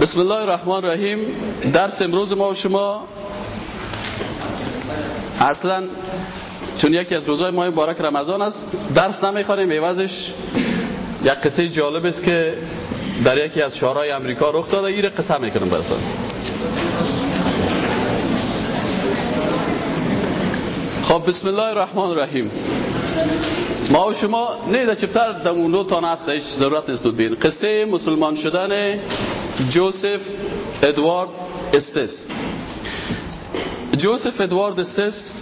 بسم الله الرحمن الرحیم درس امروز ما و شما اصلا چون یکی از روزهای ماه مبارک رمضان است درس نمی‌خوانیم عوضش یک قصه جالب است که در یکی از شهرهای امریکا رخ داده. ایره قصه می‌کنم براتون. خب بسم الله الرحمن الرحیم ما و شما نه در چپتر در اون تا هست هیچ ضرورت نیست بین قصه مسلمان شدن جوزف ادوارد استس جوزف ادوارد استس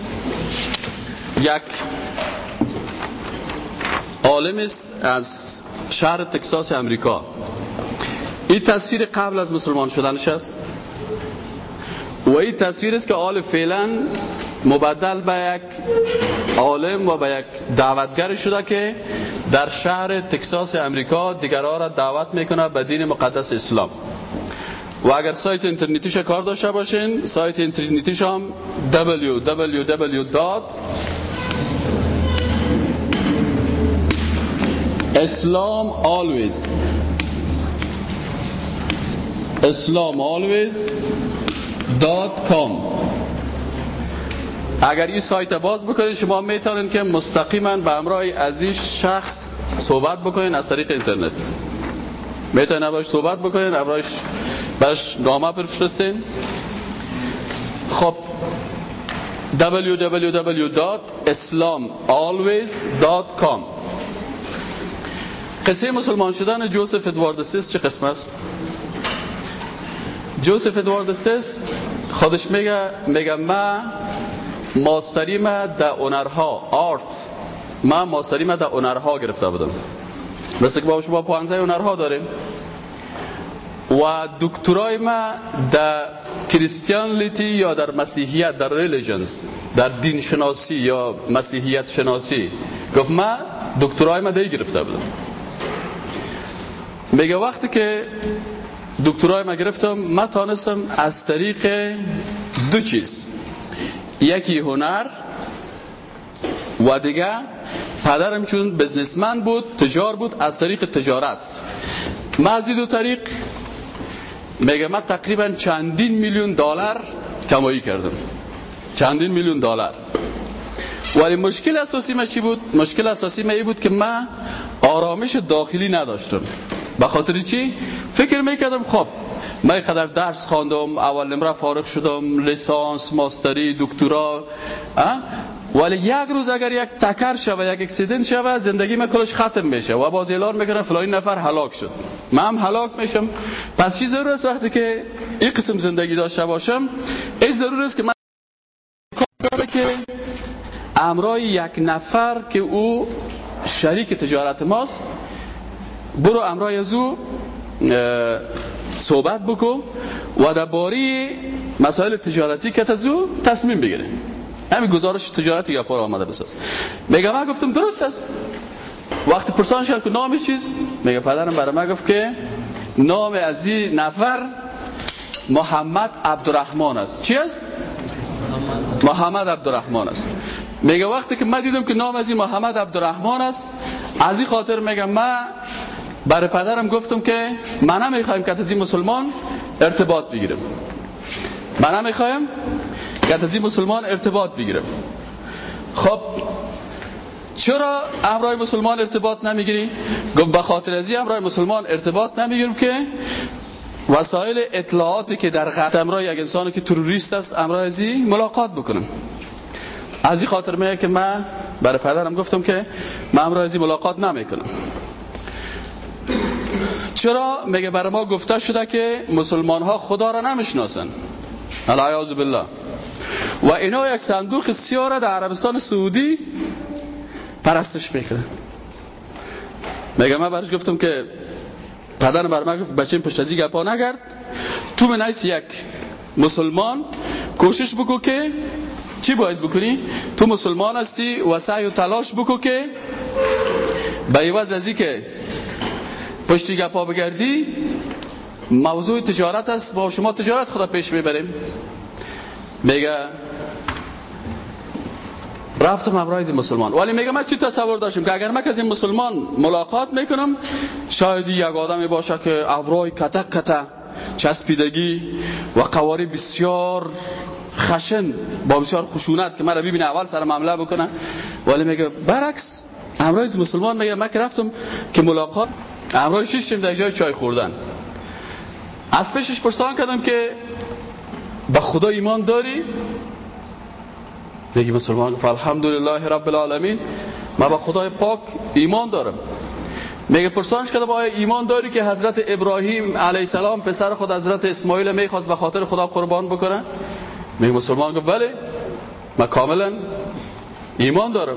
یک عالم است از شهر تکساس امریکا. این تصویر قبل از مسلمان شدنش است. و این تصویر است که آل فعلا مبدل به یک عالم و به یک دعوتگر شده که در شهر تکساس امریکا دیگرها را دعوت می‌کنه به دین مقدس اسلام. و اگر سایت اینترنتیش کار داشته باشین سایت اینترنتیش هم www. اسلام always اسلام always اگر این سایت باز بکنید شما می‌تونید که مستقیما به همراه از شخص صحبت بکنید از طریق اینترنت می‌تونید باش صحبت بکنید همراهش برش نامه بفرستین خب www.islamalways.com قصه مسلمان شدن جوزف ادواردسیس چه قسم است؟ جوزف ادواردسیس خودش میگه میگه ما ماستری ما در هنرها آرتس. ما ماستری ما در هنرها گرفته بودم. مثل که با شما پانزه هنرها داریم. و دکترای ما در کریستیانلیتی یا در مسیحیت در ریلیجنز در دین شناسی یا مسیحیت شناسی گفت ما دکترای ما دی گرفته بودم. میگه وقتی که دکترای ما گرفتم ما تانستم از طریق دو چیز. یکی هنر و دیگه پدرم چون بزنسمن بود تجار بود از طریق تجارت. ما از دو طریق میگه من تقریبا چندین میلیون دلار کمایی کردم. چندین میلیون دلار. ولی مشکل اساسی ما چی بود؟ مشکل اساسی ای بود که من آرامش داخلی نداشتم. به خاطر چی؟ فکر می‌کردم خب من قدر درس خواندم اول نمره فارغ شدم لیسانس ماستری دکترا ولی یک روز اگر یک تکر شوه یک اکسیدنت شوه زندگی من کلش ختم میشه و باز اعلان می‌کنه فلانی نفر هلاک شد. من هم هلاک میشم. پس چی ضرور است وقتی که این قسم زندگی داشته باشم؟ این ضرور است که من که امرای یک نفر که او شریک تجارت ماست برو امرای از صحبت بکن و در باری مسائل تجارتی که تزو تصمیم بگیره. همین گزارش تجارتی یا پر آمده بساز. میگه من گفتم درست است. وقتی پرسان شد که نامش چیز میگه پدرم برای من گفت که نام از این نفر محمد عبدالرحمن است. چی است؟ محمد عبدالرحمن است. میگه وقتی که من دیدم که نام از این محمد عبدالرحمن است از این خاطر میگم من برای پدرم گفتم که من نمی‌خوایم که از این مسلمان ارتباط بگیرم. من نمی‌خوایم که از مسلمان ارتباط بگیرم خب چرا امرای مسلمان ارتباط نمی‌گیری؟ گفت به خاطر از این امرای مسلمان ارتباط نمی‌گیرم که وسایل اطلاعاتی که در خط امرای یک انسانی که تروریست است امرای از ملاقات بکنم. از این خاطر میگه که من برای پدرم گفتم که من امرای از ملاقات نمی‌کنم. چرا؟ میگه برای ما گفته شده که مسلمان ها خدا را نمی‌شناسن العیاذ بالله. و اینا یک صندوق سیاه در عربستان سعودی پرستش می‌کنه. میگه من برش گفتم که پدر بر من گفت بچه پشت ازی گپا نگرد. تو من یک مسلمان کوشش بکو که چی باید بکنی؟ تو مسلمان هستی و سعی و تلاش بکو که به عوض ازی که پشتی گپا بگردی موضوع تجارت است با شما تجارت خدا پیش می‌بریم. میگه رفتم همراه مسلمان. ولی میگه من چی تصور داشتم که اگر من از این مسلمان ملاقات می‌کنم شاید یک آدمی باشه که ابروی کتک کته چسبیدگی و قواری بسیار خشن با بسیار خشونت که من ببینه اول سر معامله بکنه. ولی میگه برعکس امروز مسلمان میگه من که رفتم که ملاقات امروز شیشتیم در جای چای خوردن. از پیشش پرسان کردم که به خدا ایمان داری؟ میگه مسلمان گفت الحمدلله رب العالمین. من به خدای پاک ایمان دارم. میگه پرسانش کردم آیا ایمان داری که حضرت ابراهیم علیه السلام پسر خود حضرت اسماعیل می‌خواست به خاطر خدا قربان بکنه؟ میگه مسلمان گفت بله من کاملا ایمان دارم.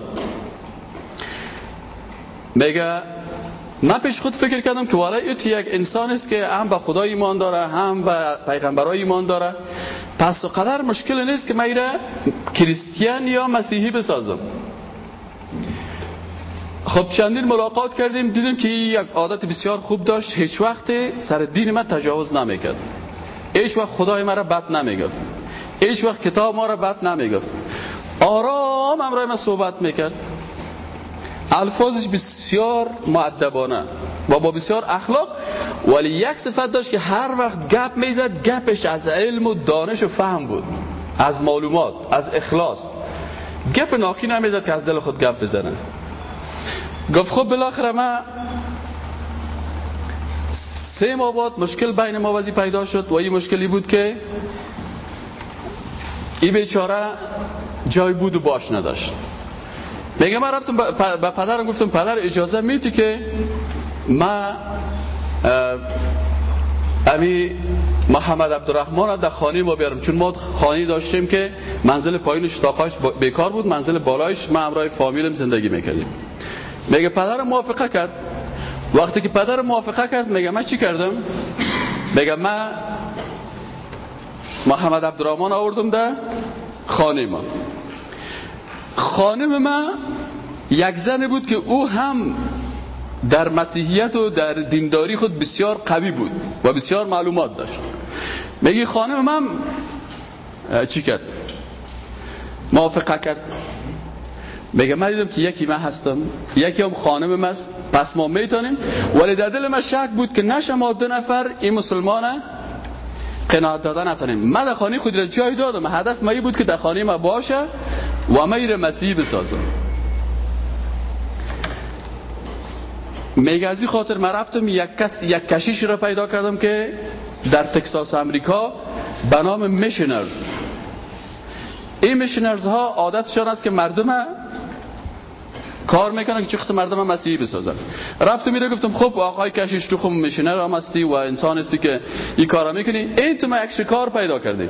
میگه من پیش خود فکر کردم که والا یک انسان است که هم به خدا ایمان داره هم به پیغمبرای ایمان داره. پس قدر مشکل نیست که من کریستیان یا مسیحی بسازم. خب چندین ملاقات کردیم دیدیم که یک عادت بسیار خوب داشت. هیچ وقت سر دین من تجاوز نمی‌کرد. هیچ وقت خدای مرا بد نمی‌گفت. هیچ وقت کتاب ما را بد نمی‌گفت. آرام امرای من صحبت می‌کرد. الفاظش بسیار معدبانه و با بسیار اخلاق ولی یک صفت داشت که هر وقت گپ می‌زد گپش از علم و دانش و فهم بود از معلومات از اخلاص. گپ ناخی نمی‌زد که از دل خود گپ بزنه. گفت خب بالاخره ما سه ماه بعد مشکل بین ما وزی پیدا شد و این مشکلی بود که این بیچاره جای بود و باش نداشت. میگه من رفتم به پدرم گفتم پدر اجازه میتی که ما امی محمد عبدالرحمن در خانه ما بیارم. چون ما خانه داشتیم که منزل پایین شتاقاش بیکار بود منزل بالایش ما امرای فامیلم زندگی می‌کردیم. میگه پدر موافقه کرد. وقتی که پدر موافقه کرد میگه من چی کردم؟ میگه من محمد عبدالرحمن آوردم ده خانه ما. خانم ما یک زن بود که او هم در مسیحیت و در دینداری خود بسیار قوی بود و بسیار معلومات داشت. میگه خانم من چی کرد؟ موافقه کرد. میگه من دیدم که یکی من هستم یکی هم خانم من است پس ما می‌تونیم. ولی در دل من شک بود که نشه ما دو نفر این مسلمانه قناعت دادن نتونیم. من در خانه خود را جای دادم. هدف مایی بود که در خانه ما باشه و میر مسیحی بسازم. میگه از خاطر من رفتم یک کس یک کشیش را پیدا کردم که در تکساس امریکا به نام میشنرز. این میشنرز ها عادتشان است که مردم کار می‌کنن که چه قسم مردم مسیحی بسازن. رفتم میره گفتم خب آقای کشیش تو خب میشنر هم هستی و انسان هستی که این کارا می‌کنی. این تو ما یک شکار پیدا کردیم.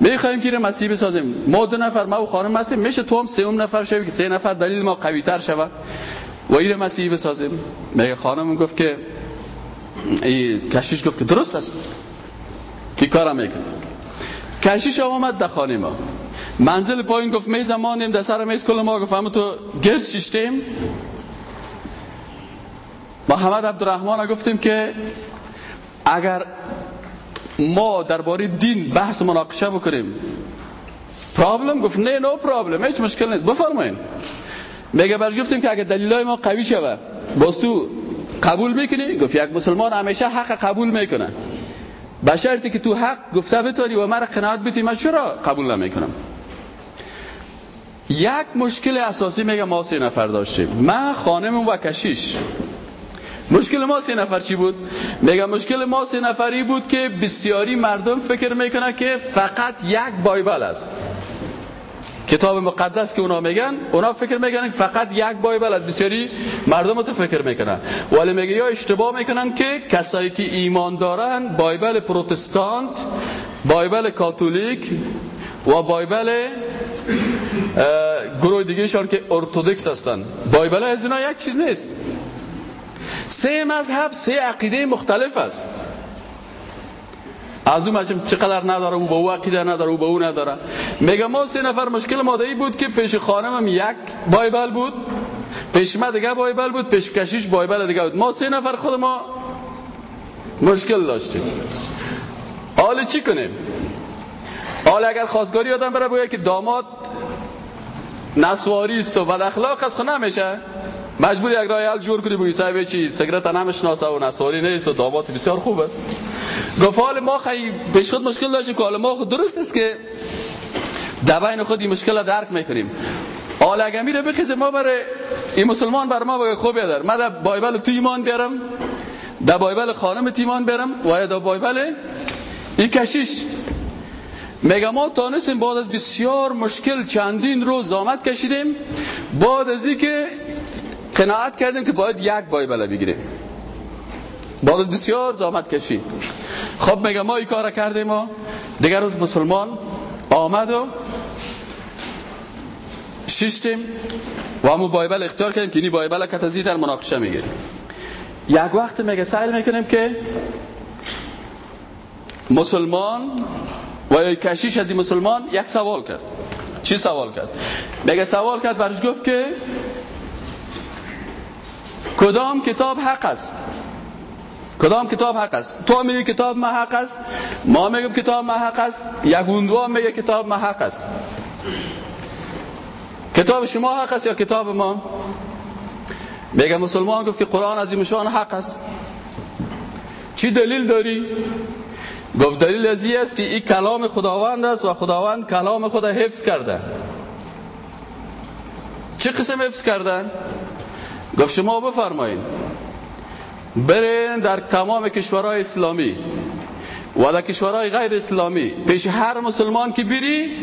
می‌خوایم که مسیحی بسازیم. ما دو نفر ما و خانم مسیح میشه تو هم سوم نفر شوی که سه نفر دلیل ما قوی تر شود و این مسیحی بسازیم. میگه خانم گفت که کشیش گفت که درست است. که کارم می‌کنه؟ کشیش آمد در خانه ما. منزل پایین گفت می زمانیم در سر میز کل ما گفت همه تو گرد شیشتیم. محمد عبدالرحمن گفتیم که اگر ما درباره دین بحث مناقشه بکنیم پرابلم گفت نه نو پرابلم هیچ مشکل نیست. بفرمایید میگه برش گفتیم که اگر دلیلای ما قوی شوه باز تو قبول می‌کنی؟ گفت یک مسلمان همیشه حق قبول می‌کنه. به شرطی که تو حق گفته بتونی و مرا قناعت بیتی من چرا قبول نمی‌کنم؟ یک مشکل اساسی میگه ما سه نفر داشتیم. من خانم و کشیش. مشکل ما سه نفر چی بود؟ میگه مشکل ما سه نفری بود که بسیاری مردم فکر می‌کنه که فقط یک بایبل است. کتاب مقدس که اونا میگن اونا فکر می‌کنن فقط یک بایبل است بسیاری مردم تو فکر می‌کنن. ولی میگه یا اشتباه می‌کنن که کسایی که ایمان دارن بایبل پروتستانت بایبل کاتولیک و بایبل گروه دیگه شان که ارتودکس هستن. بایبل از اینا یک چیز نیست. سه مذهب سه عقیده مختلف است. از اون مجمع چقدر نداره او به او عقیده نداره او به او نداره. میگه ما سه نفر مشکل مادهی بود که پیش خانمم یک بایبل بود پیش ما دیگه بایبل بود پیش کشیش بایبل دیگه بود. ما سه نفر خود ما مشکل داشتیم. حالا چی کنیم؟ حالا اگر خواستگاری آدم بره باید که داماد نسواری است و بد اخلاق است خب نمیشه؟ مجبور یک راه حل جور کنی بگی صاحب چی سیگرت نمی‌شناسه و نسواری نیست و دامات بسیار خوب است. گفت حال ما خیلی پیش خود مشکل داشتیم که حال ما خود درست است که در بین خود این مشکل درک می‌کنیم. حال اگه میره بخیزه ما برای این مسلمان بر ما بگه خوب در من در بایبل تو ایمان بیارم در بایبل خانم تیمان برم و در بایبل این کشیش. میگه ما تانستیم بعد از بسیار مشکل چندین روز زامت کشیدیم بعد از که قناعت کردیم که باید یک بایبل بگیریم. بعد از بسیار زامت کشید. خب میگه ما این کار کردیم ما دیگر روز مسلمان آمد و شیشتیم و همون بایبل اختیار کردیم که این بایبل کتازی در مناقشه می‌گیریم. یک وقت میگه سعی می‌کنیم که مسلمان و یک کشیش از این مسلمان یک سوال کرد. چی سوال کرد؟ میگه سوال کرد برش گفت که کدام کتاب حق است؟ کدام کتاب حق است؟ تو میگی کتاب ما حق است ما میگم کتاب ما حق است یک اوندوا میگه کتاب ما حق است. کتاب شما حق است یا کتاب ما؟ میگه مسلمان گفت که قرآن از شان حق است. چی دلیل داری؟ گفت دلیل از است که این کلام خداوند است و خداوند کلام خدا حفظ کرده. چه قسم حفظ کردن گفت شما بفرمایید برین در تمام کشورهای اسلامی و در کشورهای غیر اسلامی پیش هر مسلمان که بری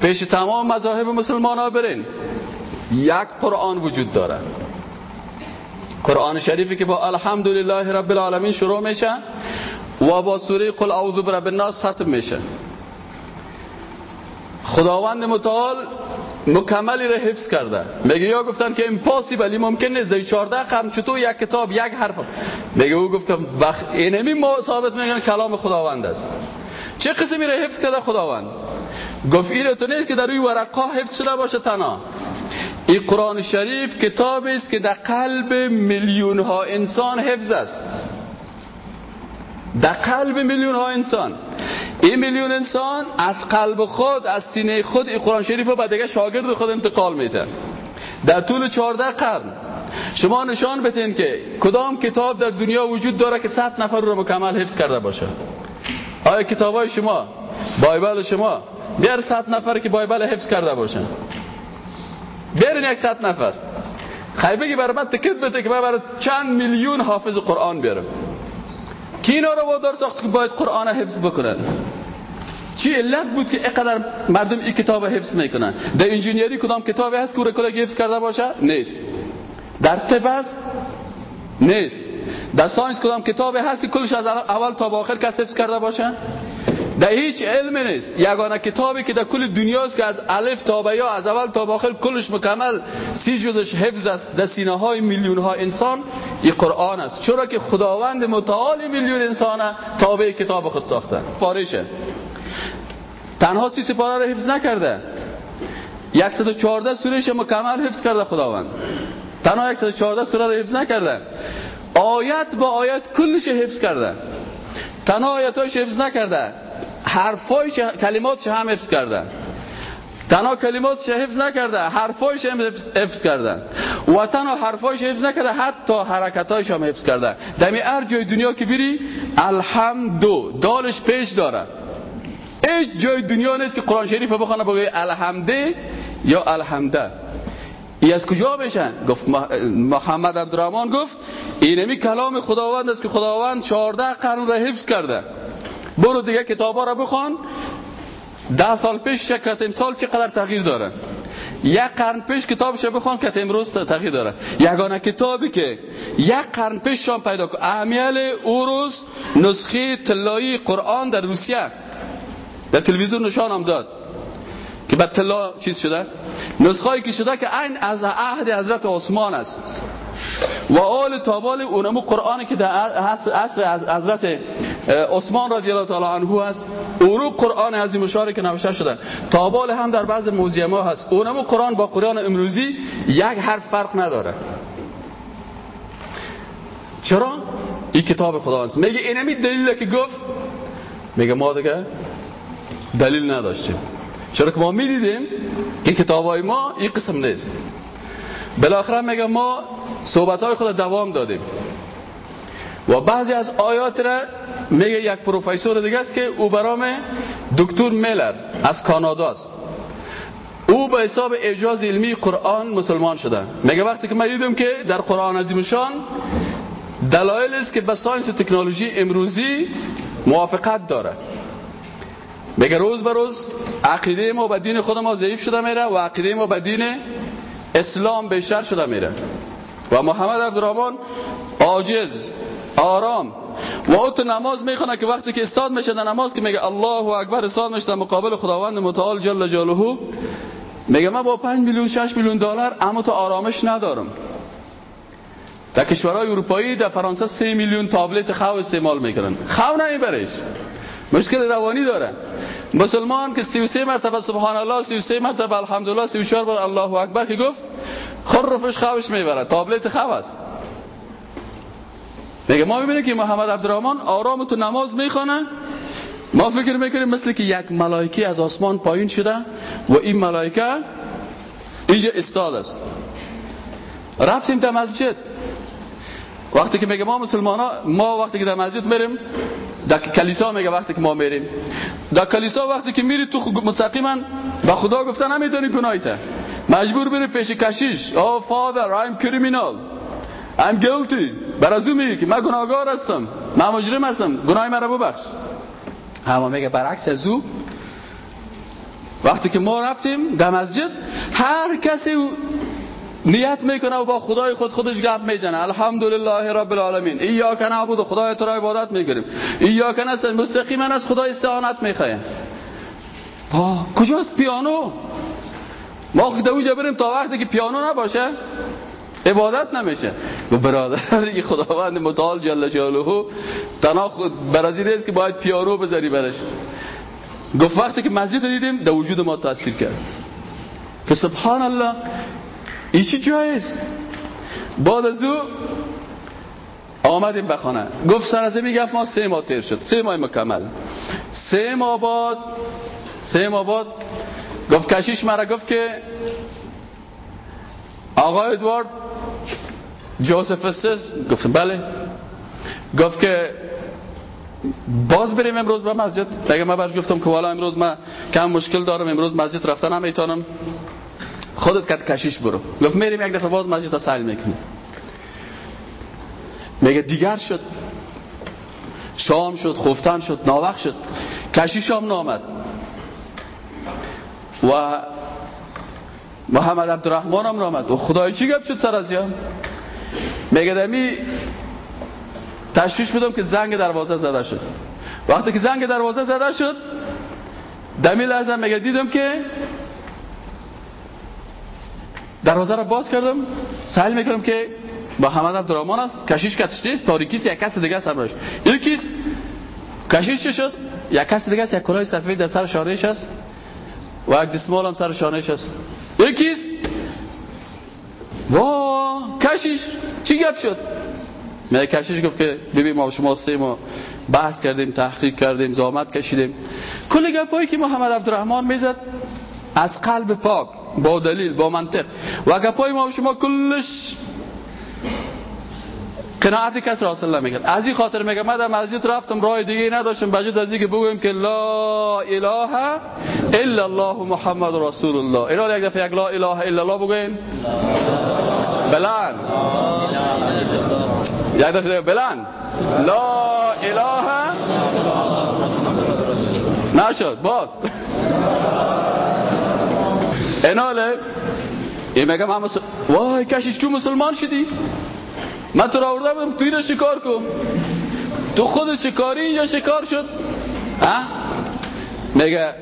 پیش تمام مذاهب مسلمان ها برین. یک قرآن وجود داره. قرآن شریفی که با الحمدلله رب العالمین شروع میشه و با سوره قل اعوذ برب الناس ختم میشه. خداوند متعال مکملی را حفظ کرده. میگه یا گفتن که امپاسیبلی ممکن نیست. در 14 قرن چطور یک کتاب یک حرف. میگه او گفتم بخ... اینمی ما ثابت میگن کلام خداوند است. چه قسمی را حفظ کرده خداوند؟ گفت این تو نیست که در روی ورقا حفظ شده باشه تنها. این قرآن شریف کتاب است که در قلب میلیون ها انسان حفظ است. در قلب میلیون ها انسان. این میلیون انسان از قلب خود از سینه خود این قرآن شریف رو به دیگه شاگرد خود انتقال میده. در طول 14 قرن شما نشان بتین که کدام کتاب در دنیا وجود داره که 100 نفر رو مکمل حفظ کرده باشه. آیا کتاب های شما بایبل شما بیار 100 نفر که Bible حفظ کرده باشن؟ بیارین یک صد نفر. خیلی بگی برای من تکت بده که من برای چند میلیون حافظ قرآن بیارم. کی اینا رو وادار ساخت که باید قرآن حفظ بکنن؟ چی علت بود که اینقدر مردم این کتاب حفظ می‌کنن؟ در انجینیری کدام کتابی هست که کلا حفظ کرده باشه؟ نیست. در طب هست نیست. در science کدام کتابی هست که کلش از اول تا آخر کس حفظ کرده باشه؟ در هیچ علم نیست. یگانه کتابی که در کل دنیاست که از الف تا به یا از اول تا آخر کلش مکمل سی جزش حفظ است. در سینه های میلیون ها انسان این قرآن است. چرا که خداوند متعال میلیون انسان تابع کتاب خود ساخته. پارشه تنها سی سپاره را حفظ نکرده. 114 سورهش مکمل حفظ کرده خداوند. تنها 114 سوره را حفظ نکرده. آیت با آیت کلش حفظ کرده. تنها آیتاش حفظ نکرده. حرفایش کلماتش هم حفظ کردن تنها کلماتش حفظ نکرده. حرفایش هم حفظ کردن و تنها حرفایش حفظ نکرده. حتی حرکتایش هم حفظ کردن دمی هر جای دنیا که بری الحمدو دالش پیش داره. هیچ جای دنیا نیست که قرآن شریف بخونه بگه الحمده یا الحمده. ای از کجا میشن گفت محمد عبدالرحمن گفت اینمی کلام خداوند است که خداوند 14 قرن را حفظ کرده. برو دیگه کتابا رو بخوان. ده سال پیش کت امسال چقدر تغییر داره؟ یک قرن پیش کتابش بخوان که امروز تغییر داره. یگانه کتابی که یک قرن پیش شام پیدا کن. امیل اوروز نسخه طلایی قرآن در روسیه. در تلویزیون نشان هم داد که بعد طلا چیز شده؟ نسخه که شده که این از عهد حضرت عثمان است. و آل تابال اونمو قرآنی که در عصر حضرت عثمان رضی الله تعالی عنه هست اونو قرآن عظیم شاره که نوشته شده. تابال هم در بعض موزیم ها هست. اونمو قرآن با قرآن امروزی یک حرف فرق نداره. چرا؟ این کتاب خدا هست میگه اینمی دلیل که گفت؟ میگه ما دیگه دلیل نداشتیم. چرا که ما می‌دیدیم که کتاب های ما این قسم نیست. بالاخره میگه ما صحبت های خود دوام دادیم. و بعضی از آیات را میگه یک پروفسور دیگه است که او برام دکتر میلر از کانادا است. او به حساب اعجاز علمی قرآن مسلمان شده. میگه وقتی که من دیدم که در قرآن عظیمشان دلایل است که به ساینس و تکنولوژی امروزی موافقت داره. میگه روز به روز عقیده ما به دین خود ما ضعیف شده میره و عقیده ما به دین اسلام بیشتر شده میره. و محمد عبدالرحمن عاجز آرام و او تو نماز می‌خونه که وقتی که استاد میشه در نماز که میگه الله اکبر استاد میشه در مقابل خداوند متعال جل جلاله میگه من با 5 میلیون 6 میلیون دلار اما تو آرامش ندارم. در کشورهای اروپایی در فرانسه 3 میلیون تابلت خو استعمال می‌کنن. خو نمیبرش مشکل روانی داره. مسلمان که 33 مرتبه سبحان الله 33 مرتبه الحمدلله 34 بار الله اکبر که گفت خرفش خوش می‌بره تابلت خو است. میگه ما می‌بینیم که محمد عبدالرحمن آرام تو نماز می‌خونه ما فکر می‌کنیم مثل که یک ملائکه از آسمان پایین شده و این ملائکه اینجا استاد است. رفتیم در مسجد. وقتی که میگه ما مسلمان ها ما وقتی که در مسجد میریم در کلیسا میگه وقتی که ما میریم. در کلیسا وقتی که میری تو مستقیما به خدا گفتن نمی‌تونی گناهیت مجبور بری پیش کشیش. او فادر I'm criminal. I'm guilty. بر از میگه که من گناهگار هستم. من مجرم هستم. گناه مرا ببخش. اما میگه برعکس از او. وقتی که ما رفتیم در مسجد هر کسی نیت می‌کنه و با خدای خود خودش گپ می‌زنه. الحمدلله رب العالمین. ایاک نعبد خدای تو را عبادت می‌کنیم. ایاک نستعین مستقیما از خدای استعانت می‌خوایم. با کجاست پیانو؟ ما اوجا بریم تا وقتی که پیانو نباشه عبادت نمیشه. و برادر این خداوند متعال جل جلاله تنها خود برازیل است که باید پیانو بذاری برش. گفت وقتی که مسجد دیدیم در وجود ما تاثیر کرد. که سبحان الله این چی جای است بعد از او آمدیم به خانه. گفت سر از می‌گفت ما سه ماه تیر شد. سه ماه مکمل. سه ماه بعد سه ماه بعد گفت کشیش مرا گفت که آقا ادوارد جوزف استس گفتم بله. گفت که باز بریم امروز به مسجد. اگه من برش گفتم که والا امروز من کم مشکل دارم امروز مسجد رفتن نمی‌تونم خودت کت کشیش برو. گفت میریم یک دفعه باز مسجد سال می‌کنیم. میگه دیگر شد. شام شد خفتن شد ناوق شد. کشیش هم نامد. و محمد عبدالرحمن هم نامد. و خدای چی گفت شد سر از میگه دمی تشویش بدم که زنگ دروازه زده شد. وقتی که زنگ دروازه زده شد دمی لحظه میگه دیدم که دروازه را باز کردم سهل می‌کنم که با حمد عبدالرحمن است. کشیش کتش نیست تاریکیست یک کس دیگه است امرش یکیست کشیش چه شد؟ یک کس دیگه است یک کلاه سفید در سر شانهش است و یک دسمال هم سر شانهش است. یکیست وا کشیش چی گپ شد؟ می کشیش گفت که ببین ما شما سه ما بحث کردیم تحقیق کردیم زامت کشیدیم. کل گپایی که محمد عبدالرحمن می‌زد از قلب پاک با دلیل با منطق. و گپای ما شما کلش قناعت کس را حاصل نمی‌کرد. از این خاطر میگم من در مسجد رفتم راه دیگه نداشتم. بجز از که بگویم که لا اله الا الله محمد رسول الله اینا یک دفعه یک لا اله الا الله بگویم بلند. یک دفعه بلند. لا اله. نشد. باز. ایناله این میگم هم وای کشیش تو مسلمان شدی من تو را آورده بودم توی را شکار کن تو خود شکاری اینجا شکار شد ها میگه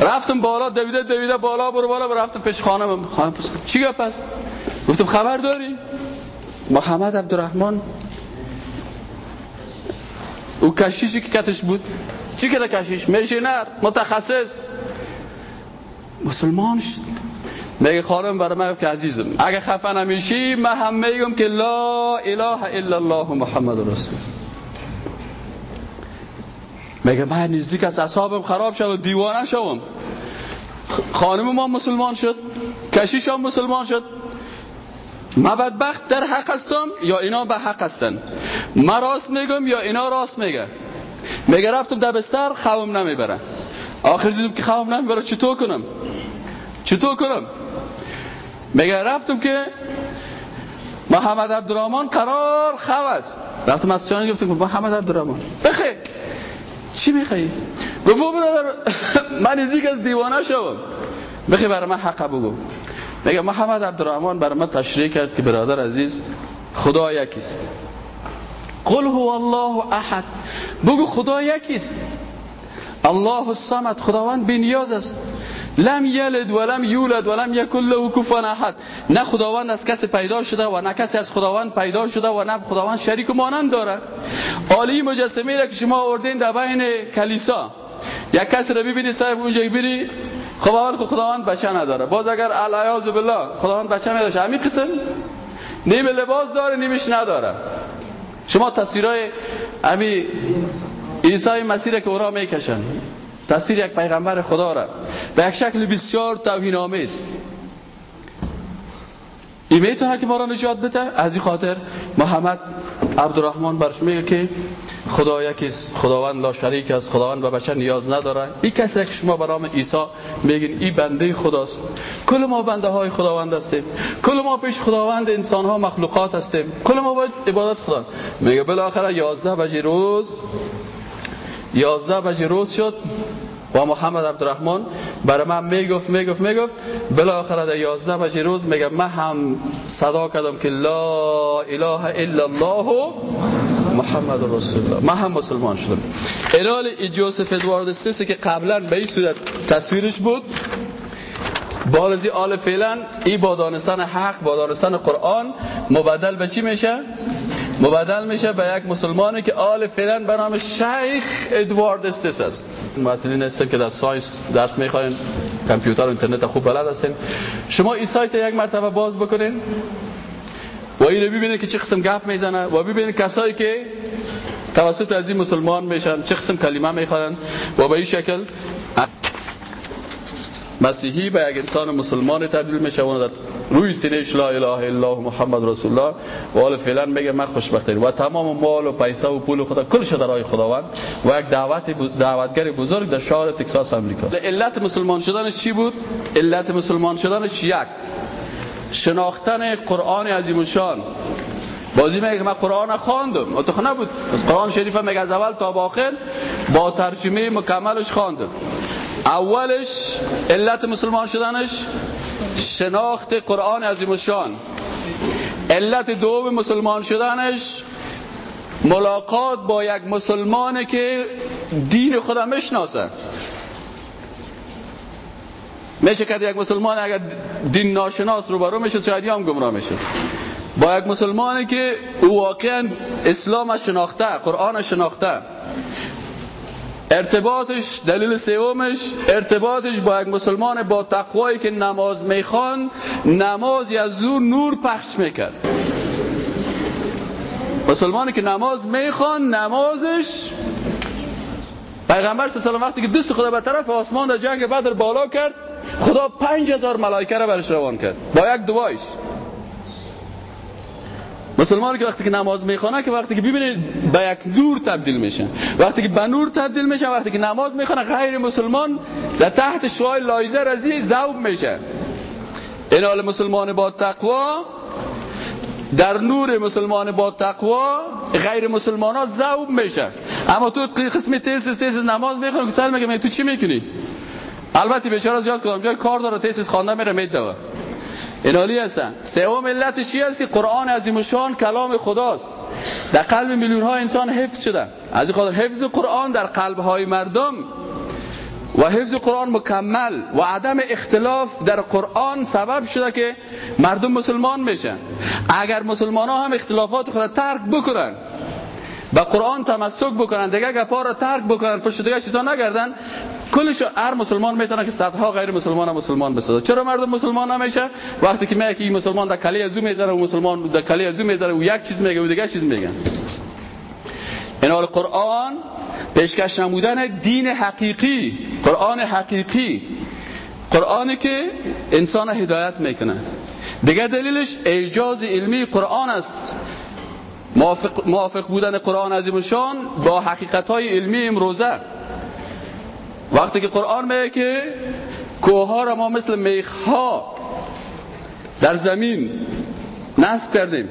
رفتم بالا دویده دویده بالا برو بالا رفتم پیش خانم خانم پس چی گپ است گفتم خبر داری محمد عبدالرحمن او کشیشی که کتش بود چی که کشیش میشینر متخصص مسلمان شد. میگه خانم برای من که عزیزم اگه خفه نمیشی من هم میگم که لا اله الا الله محمد رسول. میگه من نزدیک از اصحابم خراب شد دیوانه شوم خانم ما مسلمان شد کشیش هم مسلمان شد. ما بدبخت در حق هستم یا اینا به حق هستن؟ ما راست میگم یا اینا راست میگه؟ میگه رفتم دبستر خوام نمی‌بره. آخر دیدم که خوام نمی‌بره چطور کنم؟ چطور کنم؟ میگه رفتم که محمد عبدالرحمن قرار خو است. رفتم از چانه گفتم محمد عبدالرحمن. بخی چی میخوایی گفت برادر من ازیک از دیوانه شوم. بخی برای من حق بگو. میگه محمد عبدالرحمن برای من تشریح کرد که برادر عزیز خدا یکیست. قل هو الله احد. بگو خدا یکیست. الله الصمد خداوند نیاز است. لم یلد ولم یولد ولم یکن له کفوا احد. نه خداوند از کسی پیدا شده و نه کسی از خداوند پیدا شده و نه خداوند شریک و مانند داره. عالی مجسمه را که شما آوردین در بین کلیسا. یک کسی را ببینی صاحب اونجا بری خداوند خداوند بچه نداره. باز اگر الایاذ بالله خداوند بچه نداره همین قسم. نیم لباس داره نیمش نداره. شما تصویرای امی عیسی مسیر که اورا می‌کشن. تصویر یک پیغمبر خدا را به یک شکل بسیار توهین آمیز این می‌تونه که ما را نجات بده. از این خاطر محمد عبدالرحمن برش میگه که خدا یکیست خداوند لا شریک است خداوند به بشر نیاز نداره. این کسی که شما برام عیسی میگین این بنده خداست. کل ما بنده های خداوند هستیم. کل ما پیش خداوند انسان ها مخلوقات هستیم. کل ما باید عبادت خدا. میگه بالاخره 11 بجه روز 11 بجه روز شد و محمد عبدالرحمن. برای من می‌گفت می‌گفت می‌گفت. بالاخره در 11 بجه روز میگه من هم صدا کردم که لا اله الا الله محمد رسول الله من هم مسلمان شدم. الحال جوزف ادوارد استس که قبلا به این صورت تصویرش بود. الحال فعلا ای با دانستن حق با دانستن قرآن مبدل به چی میشه؟ مبدل میشه به یک مسلمانی که الحال فعلا به نام شیخ ادوارد استس است. مسئولین هستیم که در science درس می‌خواین کامپیوتر و اینترنت خوب بلد هستیم شما این سایت یک مرتبه باز بکنین. و اینو ببینید که چه قسم گپ می‌زنه و ببینید کسایی که توسط از این مسلمان میشن چه قسم کلمه می‌خوان و به این شکل مسیحی به یک انسان مسلمان تبدیل میشه و روی سینه لا اله الا الله محمد رسول الله. و حال فعلا میگه من خوشبختم و تمام مال و پیسه و پول خدا کلش در راه خداوند. و یک دعوت دعوتگر بزرگ در شهر تکساس آمریکا. علت مسلمان شدنش چی بود؟ علت مسلمان شدنش یک. شناختن قرآن عظیم شان بازی میگه من قرآن خواندم. تو بود از قرآن شریف میگه از اول تا آخر با ترجمه مکملش خواندم. اولش علت مسلمان شدنش شناخت قرآن عظیم شان علت دوم مسلمان شدنش ملاقات با یک مسلمانه که دین خدا مشناسه میشه که یک مسلمان اگر دین ناشناس رو برو میشه شاید هم گمراه میشه. با یک مسلمانی که او واقعا اسلام شناخته قرآن شناخته. ارتباطش دلیل سومش ارتباطش با یک مسلمان با تقوایی که نماز می‌خوان نمازی از او نور پخش می‌کرد. مسلمانی که نماز می‌خوان نمازش پیغمبر صلی الله وقتی که دست خدا به طرف آسمان در جنگ بدر بالا کرد خدا پنج هزار ملائکه را برش روان کرد. با یک دوایش مسلمان که وقتی که نماز می‌خونه که وقتی که ببینید به یک نور تبدیل میشه. وقتی که به نور تبدیل میشه وقتی که نماز می‌خونه غیر مسلمان در تحت شوای لایزه رزی زوب میشه. این حال مسلمان با تقوا در نور مسلمان با تقوا غیر مسلمان ها زوب میشه. اما تو قسمی تیز تیز نماز می‌خونی که سر میگه تو چی می‌کنی البته بیچاره زیاد کدام جای کار داره تیز خوانده میره میدوه. اینالی هستن. سوم علتش چی است که قرآن عظیم شان کلام خداست. در قلب میلیون ها انسان حفظ شده از این حفظ قرآن در قلب های مردم و حفظ قرآن مکمل و عدم اختلاف در قرآن سبب شده که مردم مسلمان میشن اگر مسلمان ها هم اختلافات خود ترک بکنن به قرآن تمسک بکنن دیگه گپا را ترک بکنن پشت دیگه چیزا نگردن کلش هر مسلمان می‌تونه که صدها غیر مسلمان مسلمان بسازه. چرا مردم مسلمان نمیشه؟ وقتی که میگه مسلمان در کلی ازو می‌ذاره و مسلمان در کلی ازو می‌ذاره و یک چیز میگه و دیگه چیز میگه. این حال قرآن پیشکش نمودن دین حقیقی قرآن حقیقی. قرآنی که انسان هدایت می‌کنه. دیگه دلیلش ایجاز علمی قرآن است. موافق, موافق بودن قرآن عظیم شان با حقیقت های علمی امروزه. وقتی که قرآن میگه که کوه را ما مثل میخ ها در زمین نصب کردیم.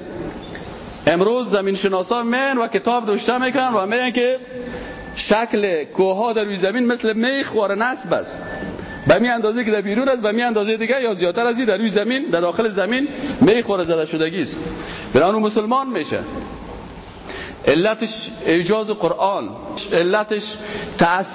امروز زمین شناسان من و کتاب نوشته می‌کنن و میگن که شکل کوه ها در روی زمین مثل میخ و نصب است. به می اندازه که در بیرون است به می اندازه دیگه یا زیادتر از این در روی زمین در داخل زمین میخ و زده شدگی است. برانو مسلمان میشه. علتش ایجاز قرآن علتش تأثیر